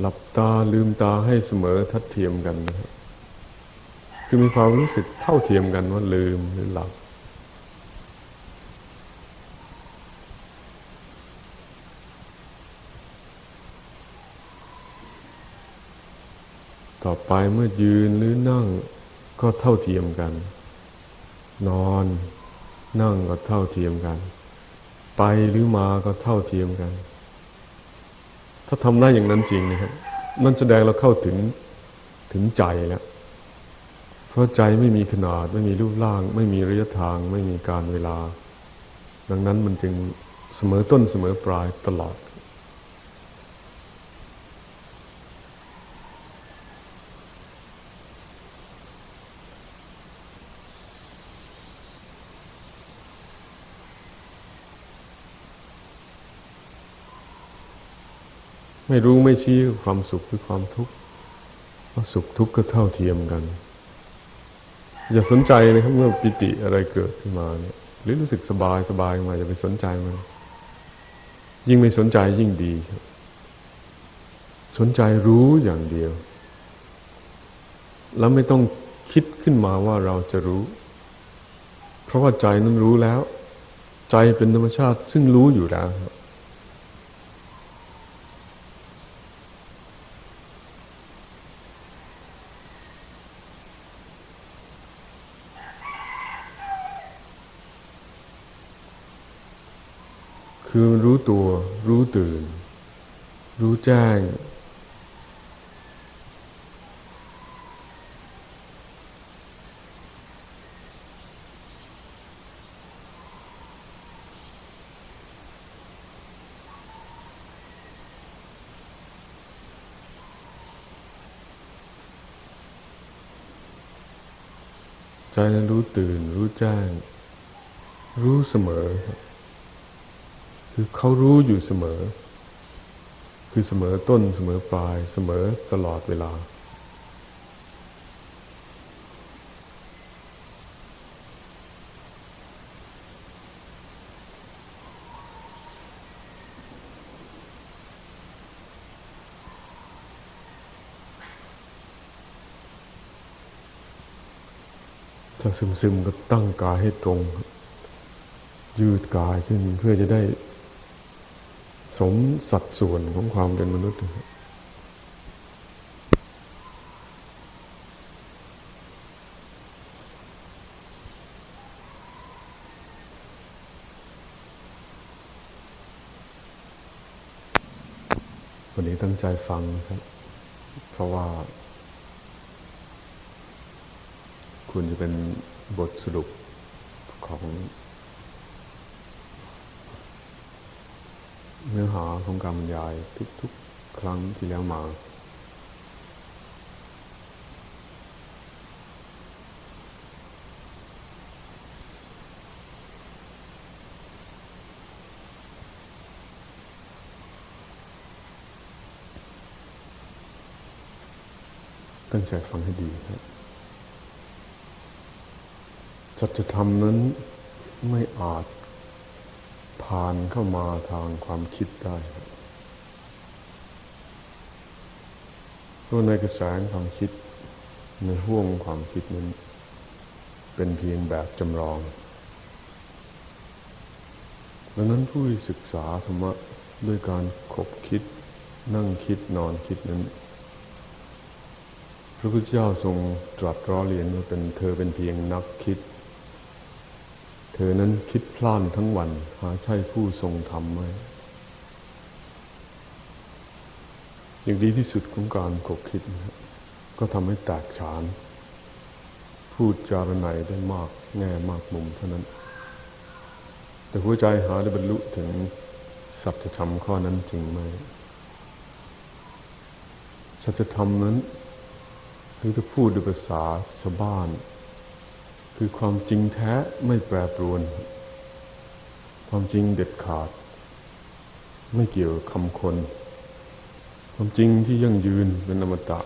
หลับตาลืมตาให้เสมอทัดเทียมกันนะครับคือมีความรู้สึกเท่าเทียมกันว่าลืมหรือหลับ ต่อไปเมื่อยืนหรือนั่งก็เท่าเทียมกัน นอนนั่งก็เท่าเทียมกัน ไปหรือมาก็เท่าเทียมกันาทำได้อย่างนั้นจริงนะครับนั่นแสดงเราเข้าถึงถึงใจแล้วเพราะใจไม่มีขนาด ไม่มีรูปร่าง ไม่มีระยะทาง ไม่มีการเวลา ดังนั้นมันจึงเสมอต้นเสมอปลายตลอด ไม่รู้ไม่ชี้ความสุขคือความทุกข์ว่าสุขทุกข์ก็เท่าเทียมกัน อย่าสนใจนะครับเมื่อปิติอะไรเกิดขึ้นมาเนี่ย หรือรู้สึกสบายสบายมาอย่าไปสนใจมัน ยิ่งไม่สนใจยิ่งดีครับ สนใจรู้อย่างเดียว แล้วไม่ต้องคิดขึ้นมาว่าเราจะรู้ เพราะว่าใจนั้นรู้แล้ว ใจเป็นธรรมชาติซึ่งรู้อยู่แล้วครับคือรู้ ตัว รู้ตื่น รู้แจ้ง ใจนั้นรู้ตื่น รู้แจ้ง รู้เสมอครับ คือเขารู้อยู่เสมอ คือเสมอต้นเสมอปลายเสมอตลอดเวลา ถ้าซึมๆก็ตั้งกายให้ตรง ยืดกายขึ้นเพื่อจะได้ สมสัดส่วนของความเป็นมนุษย์วันนี้ตั้งใจฟังครับ เพราะว่า คุณจะเป็นบทสรุปของ เนื้อหาของการบรรยายทุกๆ ครั้งที่แล้วมา ตั้งใจฟังให้ดีครับสัจธรรมนั้นไม่อาจ ผ่านเข้ามาทางความคิดได้เพราะในกระแสความคิดในห่วงความคิดนั้น เป็นเพียงแบบจำลองดังนั้นผู้ศึกษาธรรมะด้วยการขบคิด นั่งคิดนอนคิดนั้น พระพุทธเจ้าทรงตรัสร้อเรียนว่าเป็นเธอเป็นเพียงนักคิด เธอนั้นคิดพล่านทั้งวัน หาใช่ผู้ทรงธรรมไหมอย่างดีที่สุดของการกบคิดนะก็ทำให้แตกฉาน พูดจารณัยได้มากแง่มากมุมเท่านั้น แต่หัวใจหาได้บรรลุถึงสัจธรรมข้อนั้นจริงไหมสัจธรรมนั้นคือจะพูดด้วยภาษาชาวบ้าน คือความจริงแท้ไม่แปรปรวน ความจริงเด็ดขาด ไม่เกี่ยวคำคน ความจริงที่ยั่งยืนเป็นอมตะ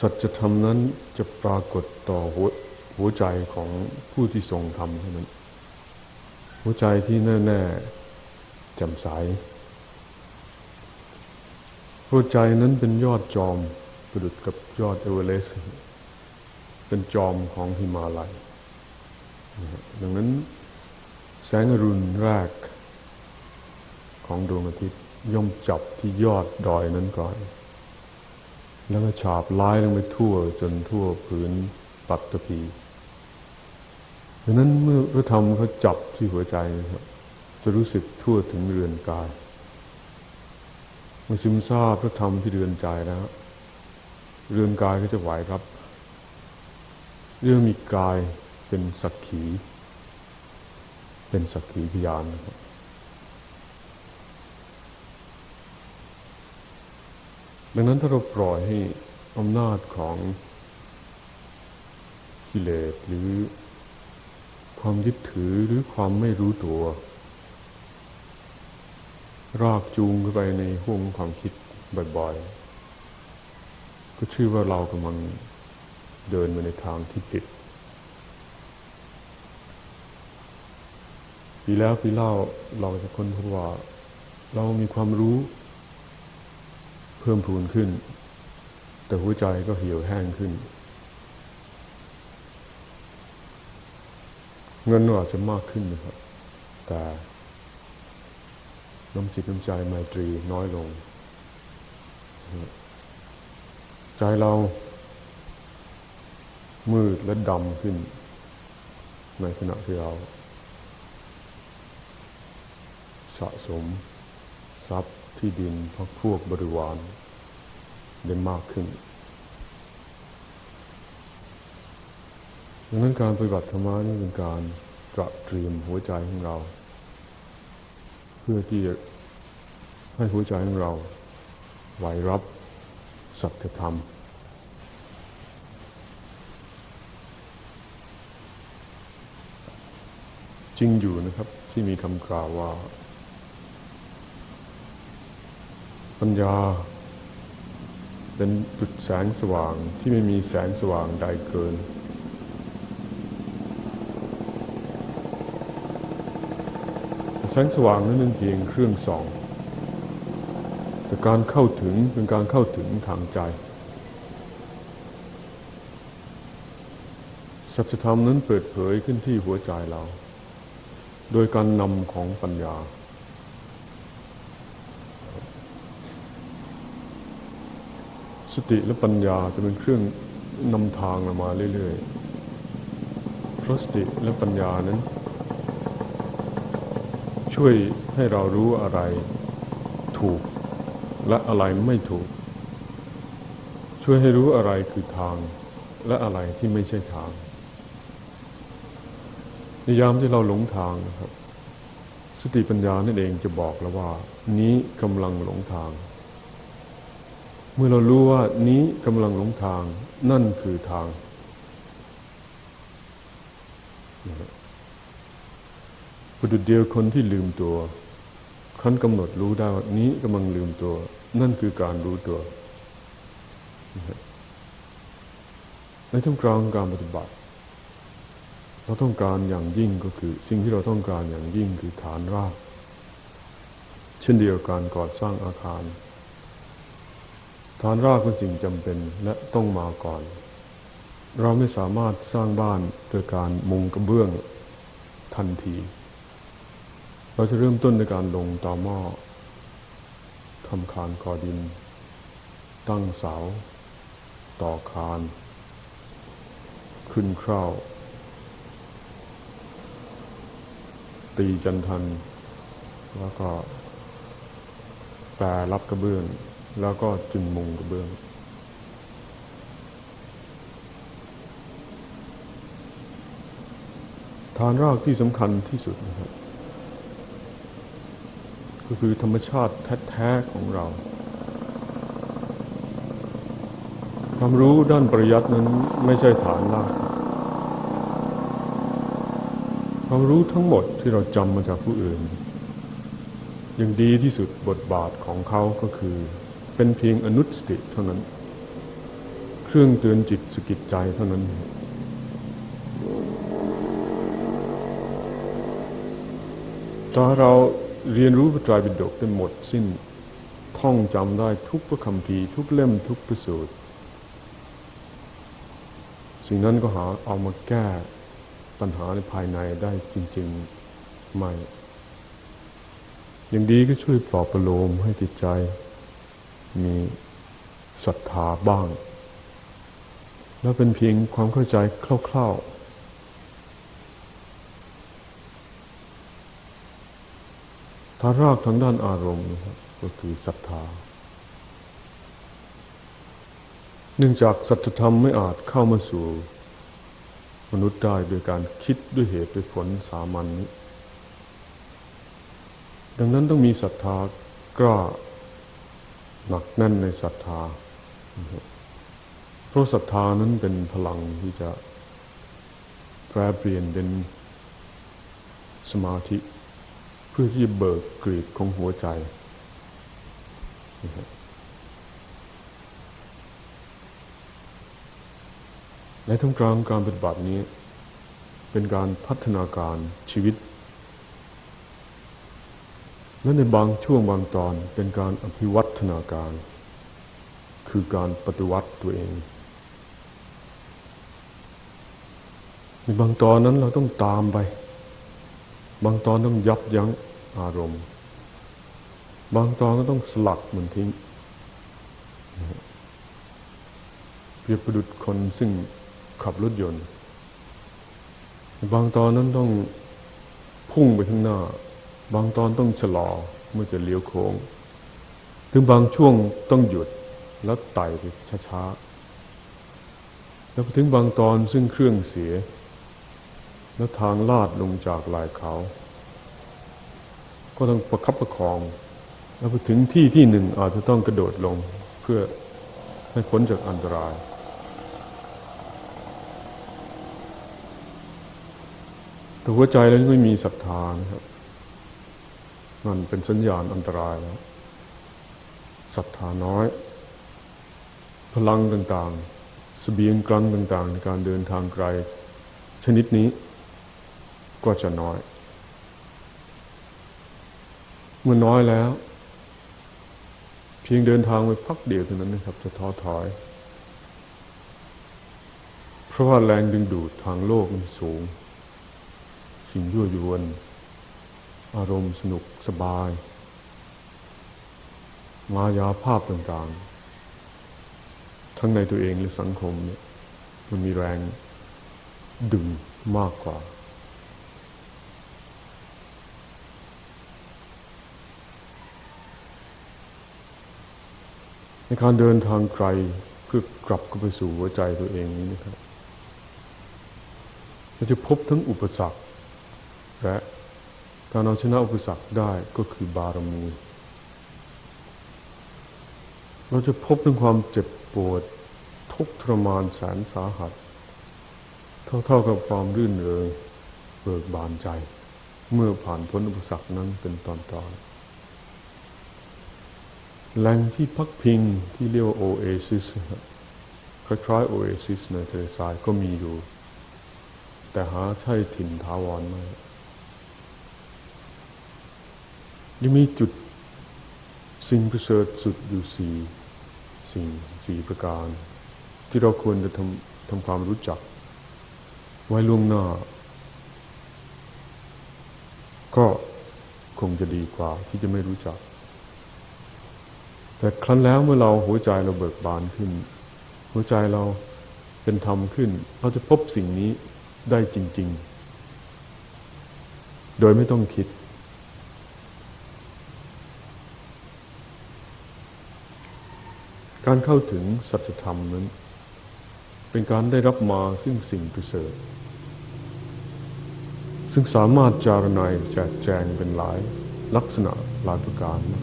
สัจธรรมนั้นจะปรากฏต่อหัวหัวใจของผู้ที่ทรงธรรมเท่านั้น หัวใจที่แน่แน่แจ่มใสหัวใจนั้นเป็นยอดจอมประดุดกับยอดเอเวอเรสต์ เป็นจอมของหิมาลัย ดังนั้นแสงอรุณแรกของดวงอาทิตย์ย่อมจับที่ยอดดอยนั้นก่อน แล้วก็ฉาบไล้ลงไปทั่วจนทั่วพื้นปัตตภีดังนั้นเมื่อพระธรรมเขาจับที่หัวใจนะครับ จะรู้สึกทั่วถึงเรือนกายเมื่อซึมซาบพระธรรมที่เรือนใจแล้วเรือนกายก็จะไหวครับ เรื่องมีกายเป็นสักขี เป็นสักขีพยานนะครับดังนั้นถ้าเราปล่อยให้อำนาจของกิเลสหรือความยึดถือหรือความไม่รู้ตัว รากจูงเข้าไปในห่วงความคิดบ่อยๆ ก็ชื่อว่าเรากำลัง เดินไปในทางที่ผิดปีแล้วปีเล่าเราจะค้นพบว่า เรามีความรู้ เพิ่มพูนขึ้น แต่หัวใจก็เหี่ยวแห้งขึ้น เงินอาจจะมากขึ้นนะครับ แต่น้ำจิตน้ำใจไมตรีน้อยลง ใจเรา มืดและดำขึ้น ในขณะที่เรา สะสม ทรัพย์ที่ดินพักพวกบริวารได้มากขึ้นดังนั้นการปฏิบัติธรรมนี่เป็นการตระเตรียมหัวใจของเรา เพื่อที่จะให้หัวใจของเราไหวรับสัจธรรม จริงอยู่นะครับ ที่มีคำกล่าวว่า ปัญญา เป็นจุดแสงสว่างที่ไม่มีแสงสว่างใดเกิน แสงสว่างนั้นเป็นเพียงเครื่องส่องแต่การเข้าถึงเป็นการเข้าถึงทางใจสัจธรรมนั้นเปิดเผยขึ้นที่หัวใจเรา โดยการนำของปัญญา สติและปัญญาจะเป็นเครื่องนำทางเรามาเรื่อยๆเพราะสติและปัญญานั้น ช่วยให้เรารู้อะไรถูกและอะไรไม่ถูก ช่วยให้รู้อะไรคือทางและอะไรที่ไม่ใช่ทาง ในยามที่เราหลงทางนะครับ สติปัญญานั่นเองจะบอกแล้วว่า นี้กำลังหลงทาง เมื่อเรารู้ว่านี้กำลังหลงทาง นั่นคือทางประดุดเดียวคนที่ลืมตัวคันกำหนดรู้ได้ว่านี้กำลังลืมตัว นั่นคือการรู้ตัวในท่ามกลางการปฏิบัติ เราต้องการอย่างยิ่งก็คือ สิ่งที่เราต้องการอย่างยิ่งคือฐานราก เช่นเดียวกันก่อสร้างอาคาร ฐานรากเป็นสิ่งจำเป็นและต้องมาก่อน เราไม่สามารถสร้างบ้านโดยการมุงกระเบื้องทันที เราจะเริ่มต้นในการลงต่อหม้อทำคานกอดิน ตั้งเสา ต่อคาน ขึ้นคร่าว ตีจันทัน แล้วก็แปรรับกระเบื้อง แล้วก็จึงมุงกระเบื้องฐานรากที่สำคัญที่สุดนะครับ ก็คือธรรมชาติแท้ๆของเรา ความรู้ด้านปริยัตินั้นไม่ใช่ฐานราก ความรู้ทั้งหมดที่เราจำมาจากผู้อื่นยังดีที่สุดบทบาทของเขาก็คือ เป็นเพียงอนุสติเท่านั้น เครื่องเตือนจิตสกิดใจเท่านั้น ถ้าเราเรียนรู้พระไตรปิฎกได้หมดสิ้นท่องจำได้ทุกพระคำพีทุกเล่มทุกประสูตรสิ่งนั้นก็หาเอามาแก้ ปัญหาในภายในได้จริง ๆ ไม่ อย่างดีก็ช่วยปลอบประโลมให้จิตใจ มีศรัทธาบ้าง แล้วเป็นเพียงความเข้าใจคร่าวๆถ้ารากทางด้านอารมณ์ก็คือศรัทธา เนื่องจากสัจธรรมไม่อาจเข้ามาสู่ มนุษย์ได้โดยการคิดด้วยเหตุด้วยผลสามัญนนี้ ดังนั้นต้องมีศรัทธากล้าหนักแน่นในศรัทธา เพราะศรัทธานั้นเป็นพลังที่จะแปรเปลี่ยนเป็นสมาธิ เพื่อที่เบิกกรีดของหัวใจ ในท่ามกลางการปฏิบัตินี้ เป็นการพัฒนาการชีวิต และในบางช่วงบางตอนเป็นการอภิวัฒนาการ คือการปฏิวัติตัวเอง ในบางตอนนั้นเราต้องตามไป บางตอนต้องยับยั้งอารมณ์ บางตอนก็ต้องสลัดมันทิ้งเปรียบประดุดคนซึ่ง ขับรถยนต์ บางตอนนั้นต้องพุ่งไปข้างหน้า บางตอนต้องชะลอเมื่อจะเลี้ยวโค้ง ถึงบางช่วงต้องหยุดแล้วไต่ไปช้าๆ แล้วถึงบางตอนซึ่งเครื่องเสีย แล้วทางลาดลงจากลายเขา ก็ต้องประคับประคอง แล้วพอถึงที่ที่หนึ่งอาจจะต้องกระโดดลงเพื่อให้พ้นจากอันตราย แต่หัวใจแล้วไม่มีศรัทธานะครับมันเป็นสัญญาณอันตรายแล้วศรัทธาน้อย พลังต่างๆสเสบียงกลังต่างๆ ในการเดินทางไกล ชนิดนี้ ก็จะน้อย เมื่อน้อยแล้ว เพียงเดินทางไปพักเดียวเท่านั้นนะครับ จะท้อถอย เพราะว่าแรงดึงดูดทางโลกมันสูง สิ่งยั่วยวน อารมณ์สนุกสบาย มายาภาพต่างๆ ทั้งในตัวเองหรือสังคมเนี่ยมันมีแรงดึงมากกว่า ในการเดินทางไกลเพื่อกลับเข้าไปสู่หัวใจตัวเองนี้นะครับเราจะพบทั้งอุปสรรค และการเอาชนะอุปสรรคได้ก็คือบารมี เราจะพบทั้งความเจ็บปวด ทุกทรมานแสนสาหัส เท่าๆกับความรื่นเริงเบิกบานใจ เมื่อผ่านพ้นอุปสรรคนั้นเป็นตอนๆแหล่งที่พักพิงที่เรียกว่าโอเอซิสคล้ายๆโอเอซิสในทะเลทรายก็มีอยู่ แต่หาใช่ถิ่นทาวรไม่ ยังมีจุดสิ่งประเสริฐสุดอยู่สี่สิ่งสี่ประการ ที่เราควรจะทำทำความรู้จัก ไว้ล่วงหน้า ก็คงจะดีกว่าที่จะไม่รู้จัก แต่ครั้นแล้วเมื่อเราหัวใจเราเบิกบานขึ้น หัวใจเราเป็นธรรมขึ้น เราจะพบสิ่งนี้ได้จริง ๆ โดยไม่ต้องคิด การเข้าถึงสัจธรรมนั้น เป็นการได้รับมาซึ่งสิ่งประเสริฐซึ่งสามารถจารณัยแจกแจงเป็นหลายลักษณะหลายประการมา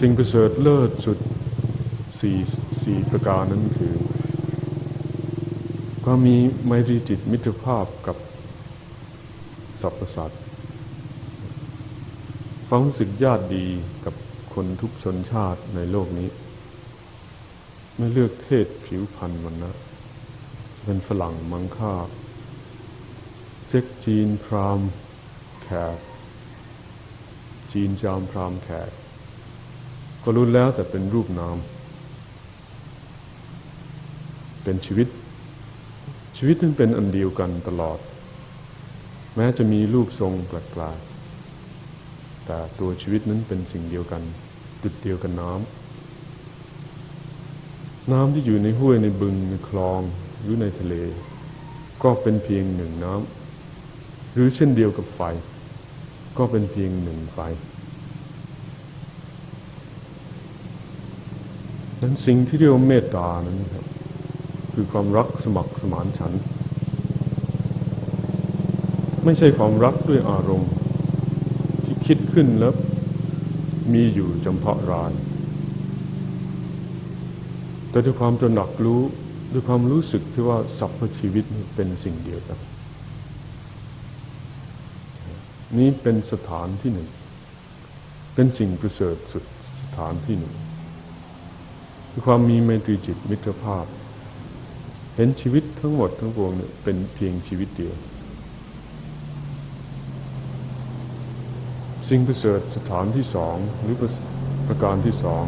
สิ่งประเสริฐเลิศสุดสี่สี่ประการนั้นคือก็มีไมตรีจิตมิตรภาพกับสรรพสัตว์ ความรู้สึกญาติดีกับคนทุกชนชาติในโลกนี้ ไม่เลือกเพศผิวพันธุ์มันนะ เป็นฝรั่งมังค่าเจ๊กจีนพรามแขก จีนจามพรามแขก ก็รู้แล้วแต่เป็นรูปนาม เป็นชีวิต ชีวิตนั้นเป็นอันเดียวกันตลอด แม้จะมีรูปทรงแปลกๆ แต่ตัวชีวิตนั้นเป็นสิ่งเดียวกัน จุดเดียวกันน้ำ น้ำที่อยู่ในห้วยในบึงในคลองหรือในทะเล ก็เป็นเพียงหนึ่งน้ำ หรือเช่นเดียวกับไฟ ก็เป็นเพียงหนึ่งไฟนั้นสิ่งที่เรียกว่าเมตตานั้นครับ คือความรักสมัครสมานฉัน ไม่ใช่ความรักด้วยอารมณ์ คิดขึ้นแล้วมีอยู่จำเพาะราย แต่ด้วยความตระหนักรู้ด้วยความรู้สึกที่ว่าสรรพชีวิตเป็นสิ่งเดียวกัน นี้เป็นสถานที่หนึ่ง เป็นสิ่งประเสริฐสุดสถานที่หนึ่งคือความมีไมตรีจิตมิตรภาพ เห็นชีวิตทั้งหมดทั้งปวงเนี่ยเป็นเพียงชีวิตเดียว สิ่งประเสริฐสถานที่สองหรือประการที่สอง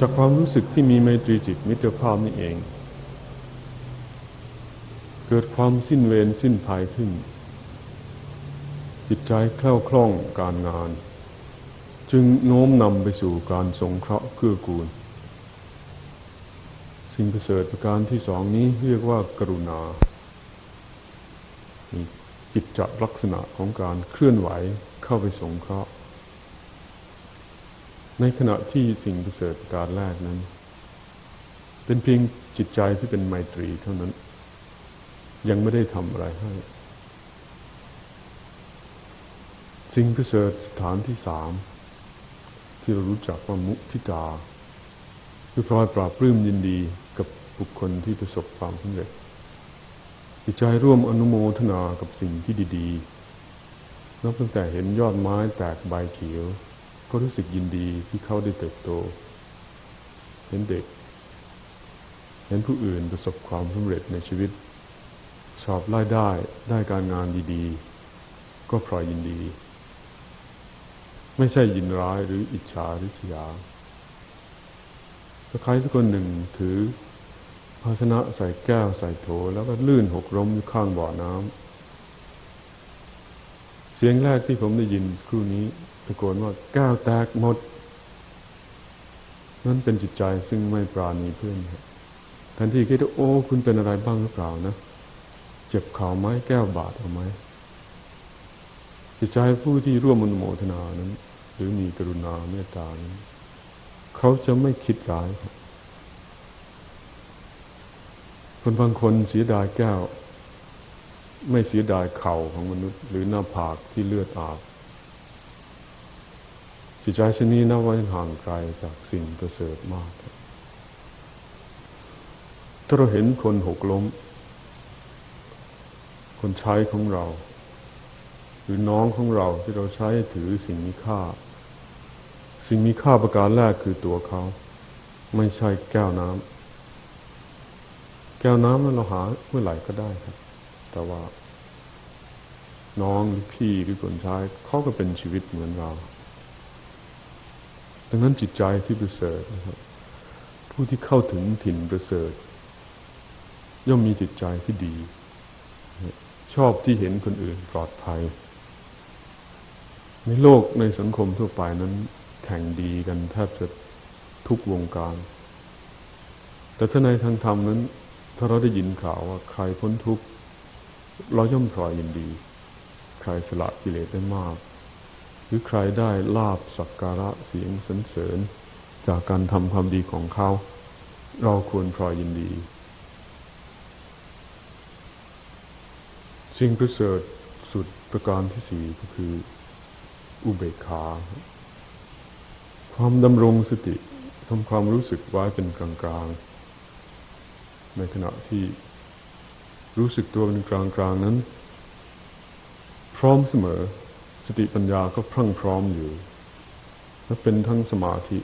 จากความรู้สึกที่มีไมตรีจิตมิตรภาพนี่เอง เกิดความสิ้นเวรสิ้นภัยขึ้น จิตใจแคล่วคล่องการงาน จึงโน้มนำไปสู่การสงเคราะห์เกื้อกูล สิ่งประเสริฐประการที่สองนี้เรียกว่ากรุณาจิ ตจัลักษณะของการเคลื่อนไหวเข้าไปสงเคราะห์ ในขณะที่สิ่งประเสริฐการแรกนั้น เป็นเพียงจิตใจที่เป็นไมตรีเท่านั้น ยังไม่ได้ทำอะไรให้ สิ่งประเสริฐสถานที่สาม ที่เรารู้จักว่ามุทิตา คือพลอยปราบปลื้มยินดีกับบุคคลที่ประสบความสำเร็จ จิตใจร่วมอนุโมทนากับสิ่งที่ดีๆ นับตั้งแต่เห็นยอดไม้แตกใบเขียว ก็รู้สึกยินดีที่เขาได้เติบโต เห็นเด็ก เห็นผู้อื่นประสบความสำเร็จในชีวิต สอบไล่ได้ได้การงานดีๆ ก็พลอยยินดี ไม่ใช่ยินร้ายหรืออิจฉาหรือเสียถ้าใครสักคนหนึ่งถือ ภาชนะใส่แก้วใส่โถ แล้วก็ลื่นหกล้มอยู่ข้างบ่อน้ำเสียงแรกที่ผมได้ยินครู่นี้ตะโกนว่าแก้วแตกหมด นั่นเป็นจิตใจซึ่งไม่ปราณีเพื่อนทันทีคิดว่าโอ้ คุณเป็นอะไรบ้างหรือเปล่านะ เจ็บเข่าไหมแก้วบาดเอาไหมจิตใจผู้ที่ร่วมมนโมทนานั้น หรือมีกรุณาเมตตานั้นเขาจะไม่คิดร้ายค คนบางคนเสียดายแก้ว ไม่เสียดายเข่าของมนุษย์ หรือหน้าผากที่เลือดอาบจิตใจชนี้นับว่าห่างไกลจากสิ่งประเสริฐมาก ถ้าเราเห็นคนหกล้ม คนใช้ของเรา หรือน้องของเราที่เราใช้ถือสิ่งมีค่า สิ่งมีค่าประการแรกคือตัวเขา ไม่ใช่แก้วน้ำ แก้วน้ำนั้นเราหาเมื่อไหร่ก็ได้ครับ แต่ว่า น้องหรือพี่หรือคนใช้เขาก็เป็นชีวิตเหมือนเราดังนั้นจิตใจที่ประเสริฐนะครับ ผู้ที่เข้าถึงถิ่นประเสริฐ ย่อมมีจิตใจที่ดี ชอบที่เห็นคนอื่นปลอดภัย ในโลกในสังคมทั่วไปนั้น แข่งดีกันแทบจะทุกวงการ แต่ถ้าในทางธรรมนั้น ถ้าเราได้ยินข่าวว่าใครพ้นทุกข์เราย่อมพลอยยินดี ใครสละกิเลสได้มาก หรือใครได้ลาบสักการะเสียงสรรเสริญ จากการทำความดีของเขา เราควรพลอยยินดี สิ่งประเสริฐสุดประการที่สี่ก็คือ อุเบกขา ความดำรงสติทำความรู้สึกไว้เป็นกลางๆ ในขณะที่รู้สึกตัวเป็นกลางๆนั้น พร้อมเสมอ สติปัญญาก็พรั่งพร้อมอยู่ และเป็นทั้งสมาธิ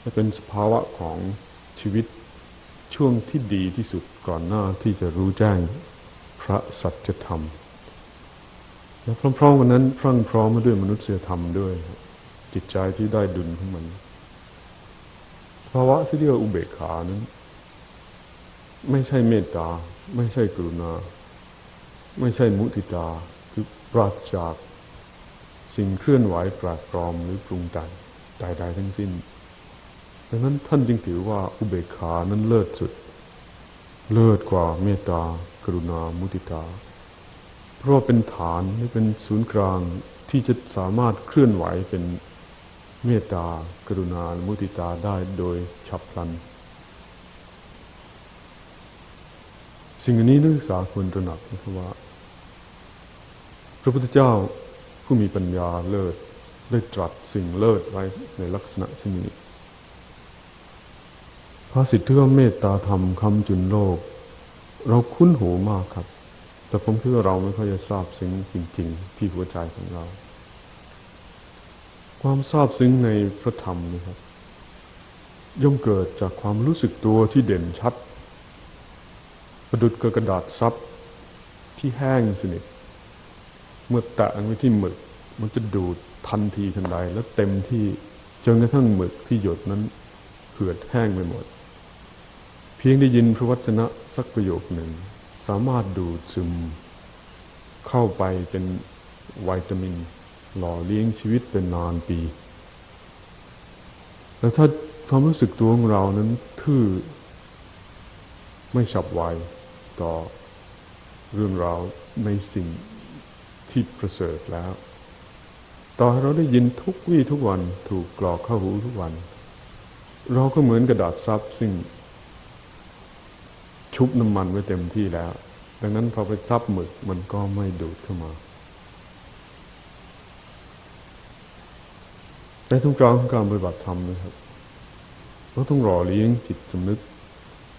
และเป็นสภาวะของชีวิตช่วงที่ดีที่สุดก่อนหน้าที่จะรู้แจ้งพระสัจธรรม และพร้อมๆกันนั้น พรั่งพร้อมมาด้วยมนุษยธรรมด้วย จิตใจที่ได้ดุลของมันภาวะที่เรียกว่าอุเบกขานั้น ไม่ใช่เมตตา ไม่ใช่กรุณา ไม่ใช่มุติตา คือปราศจากสิ่งเคลื่อนไหวแปลกปลอมหรือปรุงแต่งใดๆทั้งสิ้นดังนั้นท่านจึงถือว่าอุเบกขานั้นเลิศสุด เลิศกว่าเมตตา กรุณา มุติตา เพราะเป็นฐานหรือเป็นศูนย์กลางที่จะสามารถเคลื่อนไหวเป็นเมตตา กรุณา มุติตาได้โดยฉับพลัน สิ่งนี้นักศึกษาควรตระหนักนะครับว่า พระพุทธเจ้าผู้มีปัญญาเลิศได้ตรัสสิ่งเลิศไว้ในลักษณะเช่นนี้พระสิทธิ์ที่ว่าเมตตาธรรมคำจุนโลก เราคุ้นหูมากครับ แต่ผมคิดว่าเราไม่ค่อยจะทราบซึ้งจริง ๆ ที่หัวใจของเรา ความทราบซึ้งในพระธรรมนะครับ ย่อมเกิดจากความรู้สึกตัวที่เด่นชัด ประดุดกับกระดาษซับที่แห้งสนิทเมื่อแตะไว้ที่หมึก มันจะดูดทันทีทันใด แล้วเต็มที่จนกระทั่งหมึกที่หยดนั้นเหือดแห้งไปหมด เพียงได้ยินพระวจนะสักประโยคหนึ่ง สามารถดูดซึม เข้าไปเป็นวิตามิน หล่อเลี้ยงชีวิตเป็นนานปี แล้วถ้าความรู้สึกตัวของเรานั้นทื่อไม่ฉับไว ต่อเรื่องราวในสิ่งที่ประเสริฐแล้ว ต่อให้เราได้ยินทุกวี่ทุกวันถูกกรอกเข้าหูทุกวัน เราก็เหมือนกระดาษซับซึ่ง ชุบน้ำมันไว้เต็มที่แล้ว ดังนั้นพอไปซับหมึกมันก็ไม่ดูดเข้ามาในทุกกางของการปฏิบัติธรรมนะครับเราต้องรอเลี้ยงจิตสำนึก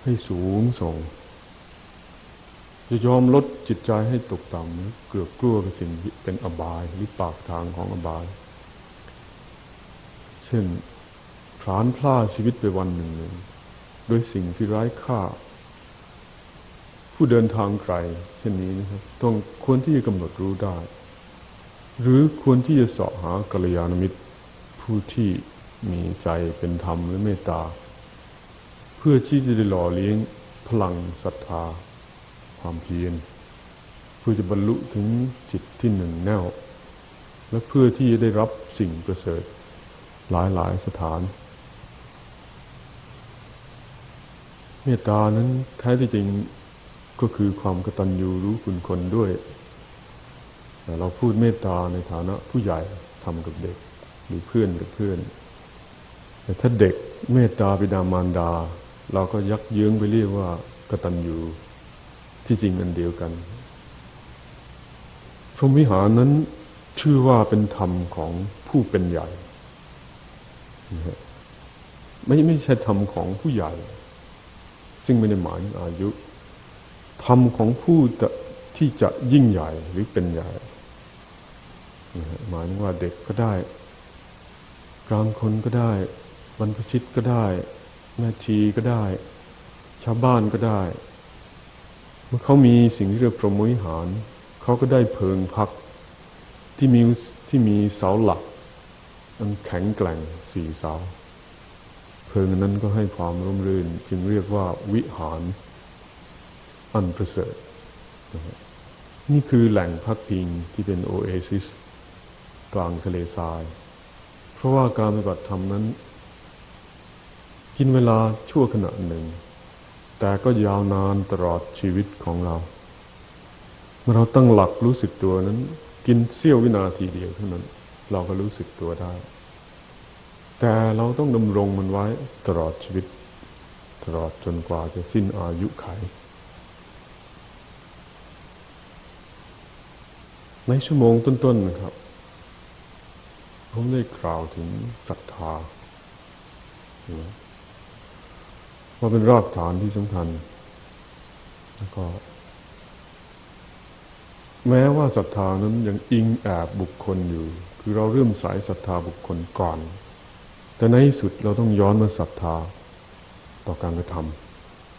ให้สูงส่ง จะยอมลดจิตใจให้ตกต่ำเกือบกลัวกับสิ่งที่เป็นอบายหรือปากทางของอบาย เช่นพลานพลาชีวิตไปวันหนึ่งหนึ่งด้วยสิ่งที่ร้ายค่า ผู้เดินทางไกลเช่นนี้นะครับ ต้องควรที่จะกำหนดรู้ได้ หรือควรที่จะเสาะหากัลยาณมิตร ผู้ที่มีใจเป็นธรรมและเมตตา เพื่อที่จะได้หล่อเลี้ยงพลังศรัทธา ความเพียรเพื่อจะบรรลุถึงจิตที่หนึ่งแน่วและเพื่อที่จะได้รับสิ่งประเสริฐหลายหลายสถาน เมตตานั้นแท้ที่จริงก็คือความกตัญญูรู้คุณคนด้วย แต่เราพูดเมตตาในฐานะผู้ใหญ่ทำกับเด็กหรือเพื่อนกับเพื่อน แต่ถ้าเด็กเมตตาบิดามารดา เราก็ยักเยื้องไปเรียกว่ากตัญญู ที่จริงอันเดียวกัน พรหมวิหารนั้นชื่อว่าเป็นธรรมของผู้เป็นใหญ่ไม่ไม่ใช่ธรรมของผู้ใหญ่ ซึ่งไม่ได้หมายอายุ ธรรมของผู้ที่จะยิ่งใหญ่หรือเป็นใหญ่หมายว่าเด็กก็ได้ กลางคนก็ได้บรรพชิตก็ได้ แม่ชีก็ได้ ชาวบ้านก็ได้ เมื่อเขามีสิ่งที่เรียกพรหมวิหาร เขาก็ได้เพิงพักที่มีที่มีเสาหลักอันแข็งแกร่งสี่เสา เพิงนั้นก็ให้ความร่มรื่น จึงเรียกว่าวิหาร อันประเสริฐนี่คือแหล่งพักพิงที่เป็นโอเอซิส กลางทะเลทราย เพราะว่าการปฏิบัติธรรมนั้น กินเวลาชั่วขณะหนึ่ง แต่ก็ยาวนานตลอดชีวิตของเรา เมื่อเราตั้งหลักรู้สึกตัวนั้น กินเสี้ยววินาทีเดียวเท่านั้น เราก็รู้สึกตัวได้ แต่เราต้องดำรงมันไว้ตลอดชีวิต ตลอดจนกว่าจะสิ้นอายุไข ในชั่วโมงต้นๆนะครับ ผมได้กล่าวถึงศรัทธา ว่าเป็นรากฐานที่สำคัญ แล้วก็ แม้ว่าศรัทธานั้นยังอิงแอบบุคคลอยู่ คือเราเริ่มสายศรัทธาบุคคลก่อน แต่ในที่สุดเราต้องย้อนมาศรัทธาต่อการกระท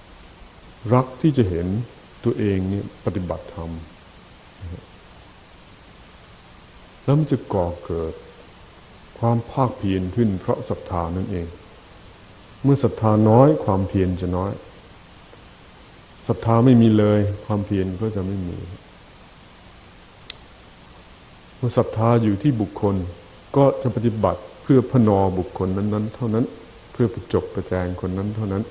ำรักที่จะเห็นตัวเองนี่ปฏิบัติธรรมแล้วมันจะก่อเกิดความภาคเพียรขึ้นเพราะศรัทธานั่นเอง เมื่อศรัทธาน้อยความเพียรจะน้อยศรัทธาไม่มีเลย ความเพียรก็จะไม่มี เมื่อศรัทธาอยู่ที่บุคคลก็จะปฏิบัติเพื่อพนอบุคคลนั้น ๆ เท่านั้น เพื่อประจบประแจงคนนั้นเท่านั้น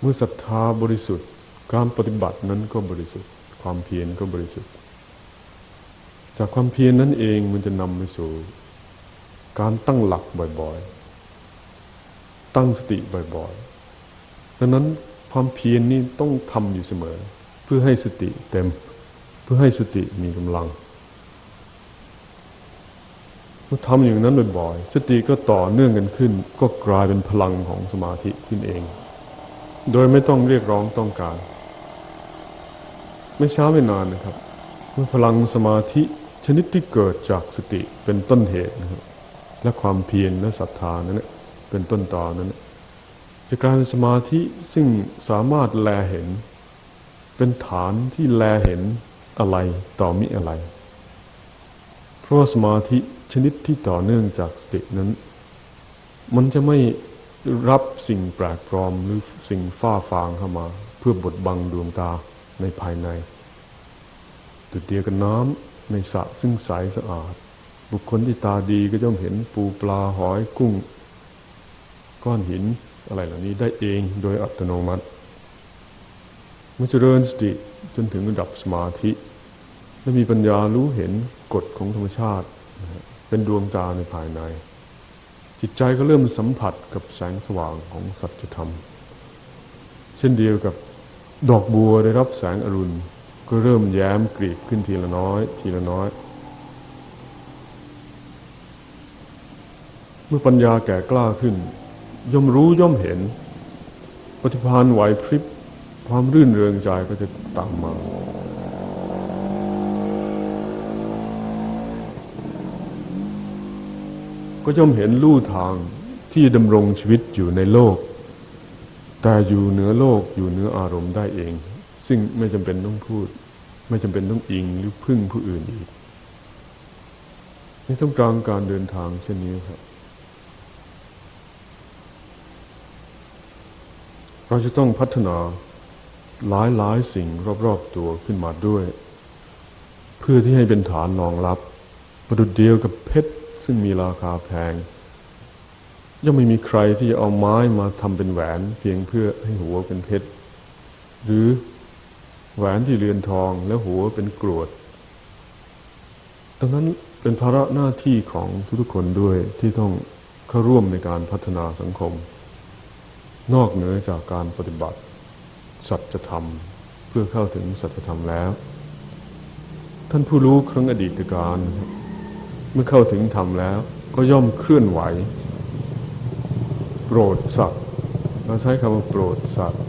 เมื่อศรัทธาบริสุทธิ์ การปฏิบัตินั้นก็บริสุทธิ์ ความเพียรก็บริสุทธิ์ จากความเพียรนั้นเองมันจะนำไปสู่การตั้งหลักบ่อย ๆ ตั้งสติบ่อยๆดังนั้นความเพียรนนี่ต้องทำอยู่เสมอ เพื่อให้สติเต็ม เพื่อให้สติมีกำลังเมื่อทำอย่างนั้นบ่อยๆสติก็ต่อเนื่องกันขึ้น ก็กลายเป็นพลังของสมาธิขึ้นเอง โดยไม่ต้องเรียกร้องต้องการ ไม่ช้าไม่นานนะครับ เมื่อพลังสมาธิชนิดที่เกิดจากสติเป็นต้นเหตุนะครับและความเพียรและศรัทธานั้น เป็นต้นต่อนั้นจะกลายเป็นสมาธิซึ่งสามารถแลเห็น เป็นฐานที่แลเห็นอะไรต่อมิอะไร เพราะสมาธิชนิดที่ต่อเนื่องจากสตินั้น มันจะไม่รับสิ่งแปลกปลอมหรือสิ่งฟ้าฟางเข้ามา เพื่อบดบังดวงตาในภายในตุดเดียวกันน้ำในสระซึ่งใสสะอาด บุคคลที่ตาดีก็ย่อมเห็นปูปลาหอยกุ้ง ก้อนหินอะไรเหล่านี้ได้เองโดยอัตโนมัติเมื่อเจริญสติจนถึงระดับสมาธิและมีปัญญารู้เห็นกฎของธรรมชาติ เป็นดวงตาในภายใน จิตใจก็เริ่มสัมผัสกับแสงสว่างของสัจธรรม เช่นเดียวกับดอกบัวได้รับแสงอรุณ ก็เริ่มแย้มกรีบขึ้นทีละน้อย ทีละน้อย เมื่อปัญญาแก่กล้าขึ้น ย่อมรู้ย่อมเห็นปฏิภาณไหวพริบความรื่นเริงใจก็จะตามมาก็ย่อมเห็นลู่ทางที่ดำรงชีวิตอยู่ในโลก แต่อยู่เหนือโลกอยู่เหนืออารมณ์ได้เอง ซึ่งไม่จำเป็นต้องพูด ไม่จำเป็นต้องอิงหรือพึ่งผู้อื่นอีกในต้องกลางการเดินทางเช่นนี้ครับ เราจะต้องพัฒนาหลายหลายสิ่งรอบๆตัวขึ้นมาด้วย เพื่อที่ให้เป็นฐานรองรับ ประดุดเดียวกับเพชรซึ่งมีราคาแพงย่อมไม่มีใครที่จะเอาไม้มาทำเป็นแหวน เพียงเพื่อให้หัวเป็นเพชรหรือแหวนที่เรือนทองแล้วหัวเป็นกรวดดังนั้นเป็นภาระหน้าที่ของทุกๆคนด้วยที่ต้องเข้าร่วมในการพัฒนาสังคม นอกเหนือจากการปฏิบัติ สัจธรรมเพื่อเข้าถึงสัจธรรมแล้ว ท่านผู้รู้ครั้งอดีตการ เมื่อเข้าถึงธรรมแล้ว ก็ย่อมเคลื่อนไหว โปรดสัตว์เราใช้คำว่าโปรดสัตว์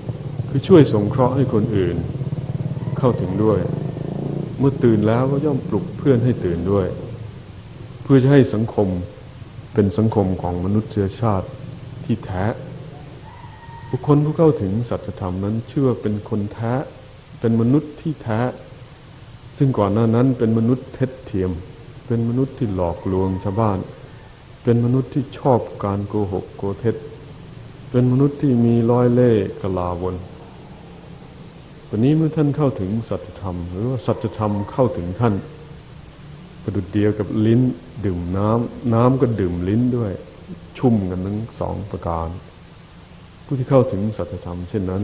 คือช่วยสงเคราะห์ให้คนอื่น เข้าถึงด้วย เมื่อตื่นแล้วก็ย่อมปลุกเพื่อนให้ตื่นด้วย เพื่อจะให้สังคมเป็นสังคมของมนุษยชาติที่แท้ บุคคลผู้เข้าถึงสัจธรรมนั้นเชื่อเป็นคนแท้ เป็นมนุษย์ที่แท้ ซึ่งก่อนหน้านั้นเป็นมนุษย์เท็จเทียม เป็นมนุษย์ที่หลอกลวงชาวบ้าน เป็นมนุษย์ที่ชอบการโกหกโกเท็จ เป็นมนุษย์ที่มีร้อยเล่กลาวนวันนี้เมื่อท่านเข้าถึงสัจธรรม หรือว่าสัจธรรมเข้าถึงท่าน ประดุดเดียวกับลิ้นดื่มน้ำน้ำก็ดื่มลิ้นด้วย ชุ่มกันทั้งสองประการ ผู้ที่เข้าถึงสัจธรรมเช่นนั้น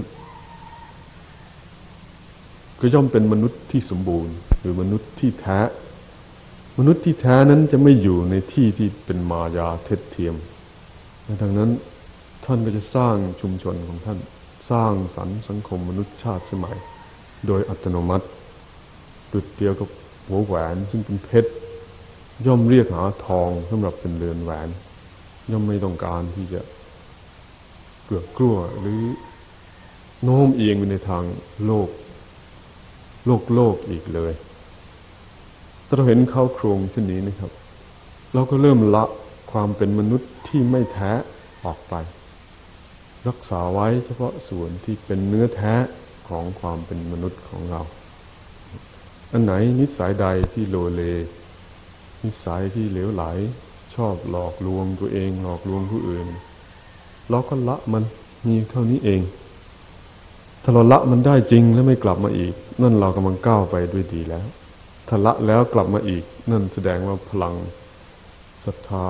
ก็ย่อมเป็นมนุษย์ที่สมบูรณ์ หรือมนุษย์ที่แท้ มนุษย์ที่แท้นั้นจะไม่อยู่ในที่ที่เป็นมายาเท็จเทียมดังนั้นท่านก็จะสร้างชุมชนของท่านสร้างสรรค์สังคมมนุษยชาติสมัย โดยอัตโนมัติดุดเดียวกับหัวแหวน ซึ่งเป็นเพชรย่อมเรียกหาทองสำหรับเป็นเรือนแหวน ย่อมไม่ต้องการที่จะ เกลือกลัวหรือโน้มเอียงไปในทางโลก โลกโลกอีกเลยถ้าเราเห็นเขาโครงเช่นนี้นะครับ เราก็เริ่มละความเป็นมนุษย์ที่ไม่แท้ออกไป รักษาไว้เฉพาะส่วนที่เป็นเนื้อแท้ของความเป็นมนุษย์ของเรา อันไหนนิสัยใดที่โลเล นิสัยที่เหลวไหล ชอบหลอกลวงตัวเองหลอกลวงผู้อื่น เราก็ละมันมีเท่านี้เอง ถ้าเราละมันได้จริงแล้วไม่กลับมาอีก นั่นเรากำลังก้าวไปด้วยดีแล้ว ถ้าละแล้วกลับมาอีก นั่นแสดงว่าพลังศรัทธา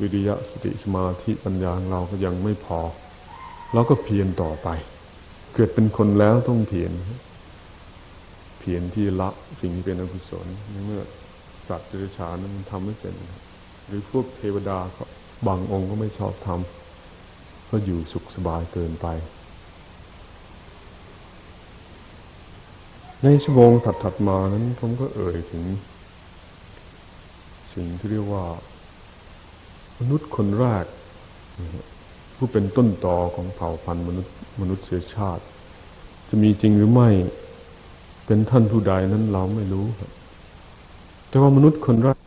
วิริยะสติสมาธิปัญญาของเราก็ยังไม่พอ เราก็เพียรต่อไป เกิดเป็นคนแล้วต้องเพียรเพียรที่ละสิ่งที่เป็นอกุศลในเมื่อสัตว์เดรัจฉานั่นมันทำไม่เป็น หรือพวกเทวดาบางองค์ก็ไม่ชอบทำ ก็อยู่สุขสบายเกินไป ในชั่วโมงถัดๆมานั้น ผมก็เอ่ยถึง สิ่งที่เรียกว่า มนุษย์คนแรก ผู้เป็นต้นตอของเผ่าพันธุ์มนุษย์มนุษยชาติ จะมีจริงหรือไม่เป็นท่านผู้ใดนั้นเราไม่รู้ แต่ว่ามนุษย์คนแรก